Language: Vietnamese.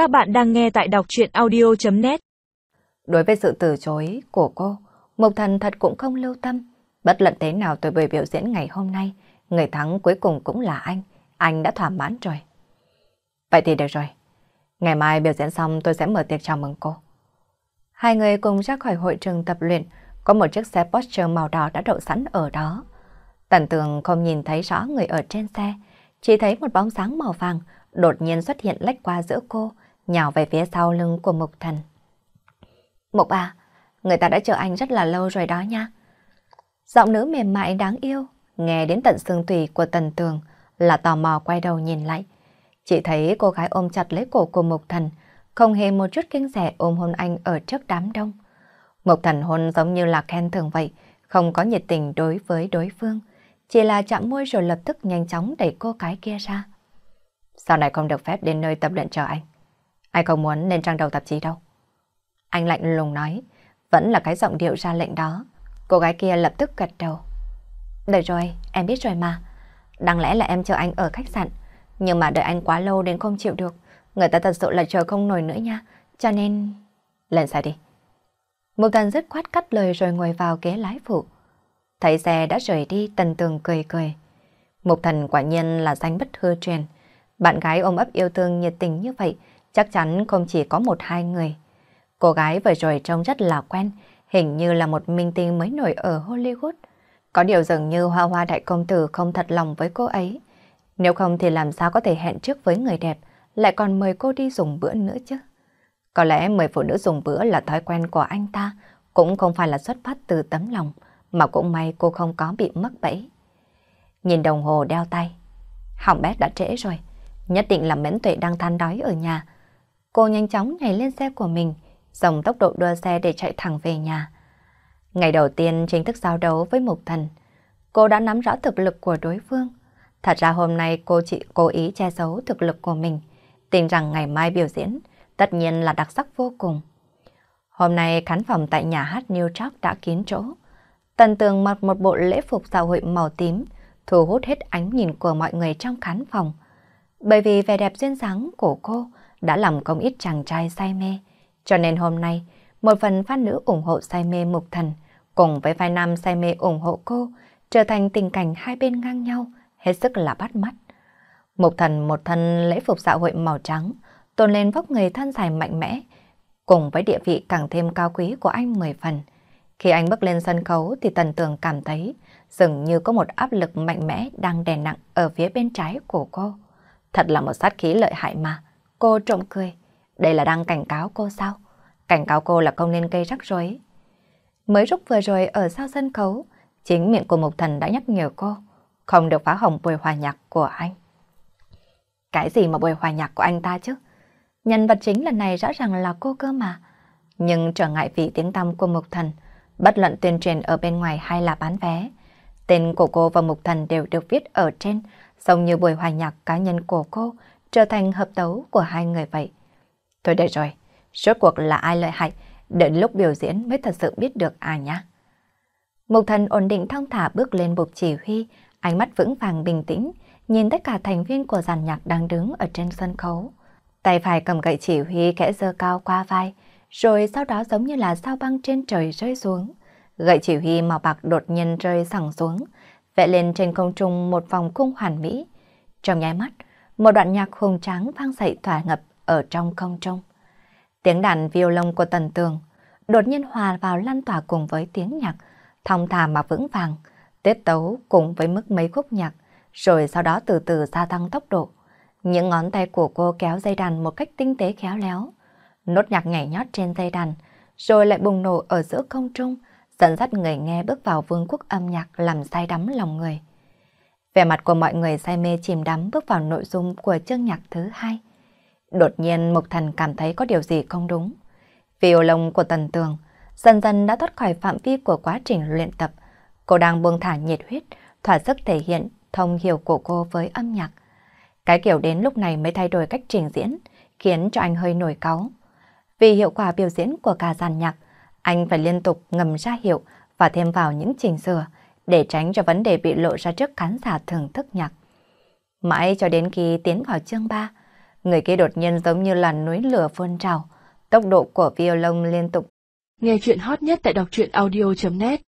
Các bạn đang nghe tại đọc chuyện audio.net Đối với sự từ chối của cô, Mộc Thần thật cũng không lưu tâm. Bất luận thế nào tôi buổi biểu diễn ngày hôm nay, người thắng cuối cùng cũng là anh. Anh đã thỏa mãn rồi. Vậy thì được rồi. Ngày mai biểu diễn xong tôi sẽ mở tiệc chào mừng cô. Hai người cùng ra khỏi hội trường tập luyện, có một chiếc xe Porsche màu đỏ đã đậu sẵn ở đó. Tần tường không nhìn thấy rõ người ở trên xe, chỉ thấy một bóng sáng màu vàng đột nhiên xuất hiện lách qua giữa cô, nhào về phía sau lưng của Mục Thần. Mục à, người ta đã chờ anh rất là lâu rồi đó nha. Giọng nữ mềm mại đáng yêu, nghe đến tận xương tủy của Tần Tường là tò mò quay đầu nhìn lại. Chỉ thấy cô gái ôm chặt lấy cổ của Mục Thần, không hề một chút kinh rẻ ôm hôn anh ở trước đám đông. Mục Thần hôn giống như là khen thường vậy, không có nhiệt tình đối với đối phương, chỉ là chạm môi rồi lập tức nhanh chóng đẩy cô gái kia ra. Sau này không được phép đến nơi tập luyện chờ anh. Anh không muốn lên trang đầu tạp chí đâu. Anh lạnh lùng nói, vẫn là cái giọng điệu ra lệnh đó. Cô gái kia lập tức gật đầu. Được rồi, em biết rồi mà. Đáng lẽ là em chờ anh ở khách sạn, nhưng mà đợi anh quá lâu đến không chịu được. Người ta thật sự là chờ không nổi nữa nha, cho nên... Lên xe đi. Mục tần rất khoát cắt lời rồi ngồi vào ghế lái phụ. Thấy xe đã rời đi, tần tường cười cười. Mục thần quả nhiên là danh bất hư truyền. Bạn gái ôm ấp yêu thương nhiệt tình như vậy, chắc chắn không chỉ có một hai người. Cô gái vừa rồi trông rất là quen, hình như là một minh tinh mới nổi ở Hollywood. Có điều dường như Hoa Hoa Đại Công Tử không thật lòng với cô ấy. Nếu không thì làm sao có thể hẹn trước với người đẹp, lại còn mời cô đi dùng bữa nữa chứ. Có lẽ mời phụ nữ dùng bữa là thói quen của anh ta, cũng không phải là xuất phát từ tấm lòng, mà cũng may cô không có bị mắc bẫy. Nhìn đồng hồ đeo tay, hỏng bét đã trễ rồi, nhất định là mẫn tuệ đang than đói ở nhà. Cô nhanh chóng nhảy lên xe của mình, dòng tốc độ đua xe để chạy thẳng về nhà. Ngày đầu tiên chính thức giao đấu với Mục Thần, cô đã nắm rõ thực lực của đối phương. Thật ra hôm nay cô chỉ cố ý che giấu thực lực của mình, tin rằng ngày mai biểu diễn tất nhiên là đặc sắc vô cùng. Hôm nay khán phòng tại nhà hát New York đã kín chỗ. Tần tường mặc một bộ lễ phục xã hội màu tím, thu hút hết ánh nhìn của mọi người trong khán phòng. Bởi vì vẻ đẹp duyên dáng của cô đã làm không ít chàng trai say mê. Cho nên hôm nay, một phần fan nữ ủng hộ say mê mục thần, cùng với vai nam say mê ủng hộ cô, trở thành tình cảnh hai bên ngang nhau, hết sức là bắt mắt. Mục thần một thân lễ phục xã hội màu trắng, tôn lên vóc người thân dài mạnh mẽ, cùng với địa vị càng thêm cao quý của anh mười phần. Khi anh bước lên sân khấu thì Tần Tường cảm thấy dường như có một áp lực mạnh mẽ đang đè nặng ở phía bên trái của cô. Thật là một sát khí lợi hại mà. Cô trộm cười. Đây là đang cảnh cáo cô sao? Cảnh cáo cô là không nên gây rắc rối. Mới rút vừa rồi ở sau sân khấu, chính miệng của Mục Thần đã nhắc nhở cô không được phá hỏng buổi hòa nhạc của anh. Cái gì mà buổi hòa nhạc của anh ta chứ? Nhân vật chính lần này rõ ràng là cô cơ mà. Nhưng trở ngại vì tiếng tăm của Mục Thần, bất luận tuyên truyền ở bên ngoài hay là bán vé. Tên của cô và Mục Thần đều được viết ở trên, giống như buổi hòa nhạc cá nhân của cô trở thành hợp tấu của hai người vậy. Thôi được rồi, rốt cuộc là ai lợi hại, đến lúc biểu diễn mới thật sự biết được à nhá. Mục Thần ổn định thong thả bước lên bục chỉ huy, ánh mắt vững vàng bình tĩnh, nhìn tất cả thành viên của dàn nhạc đang đứng ở trên sân khấu. Tay phải cầm gậy chỉ huy kẽ dơ cao qua vai, rồi sau đó giống như là sao băng trên trời rơi xuống. Gậy chỉ huy màu bạc đột nhiên rơi sẳng xuống, vẽ lên trên không trung một vòng cung hoàn mỹ. Trong nháy mắt, một đoạn nhạc hùng tráng vang dậy tỏa ngập ở trong không trung. Tiếng đàn violon của tần tường đột nhiên hòa vào lan tỏa cùng với tiếng nhạc, thong thả mà vững vàng, tiết tấu cùng với mức mấy khúc nhạc, rồi sau đó từ từ gia tăng tốc độ. Những ngón tay của cô kéo dây đàn một cách tinh tế khéo léo. Nốt nhạc nhảy nhót trên dây đàn, rồi lại bùng nổ ở giữa không trung, dẫn dắt người nghe bước vào vương quốc âm nhạc làm say đắm lòng người. Vẻ mặt của mọi người say mê chìm đắm bước vào nội dung của chương nhạc thứ hai. Đột nhiên Mộc Thần cảm thấy có điều gì không đúng. Violon của Tần Tường dần dần đã thoát khỏi phạm vi của quá trình luyện tập. Cô đang buông thả nhiệt huyết, thỏa sức thể hiện thông hiểu của cô với âm nhạc. Cái kiểu đến lúc này mới thay đổi cách trình diễn, khiến cho anh hơi nổi cáu. Vì hiệu quả biểu diễn của cả dàn nhạc, anh phải liên tục ngầm ra hiệu và thêm vào những chỉnh sửa để tránh cho vấn đề bị lộ ra trước khán giả thưởng thức nhạc. Mãi cho đến khi tiến vào chương 3, Người kia đột nhiên giống như là núi lửa phun trào, tốc độ của violon liên tục. Nghe chuyện hot nhất tại đọc truyện audio.net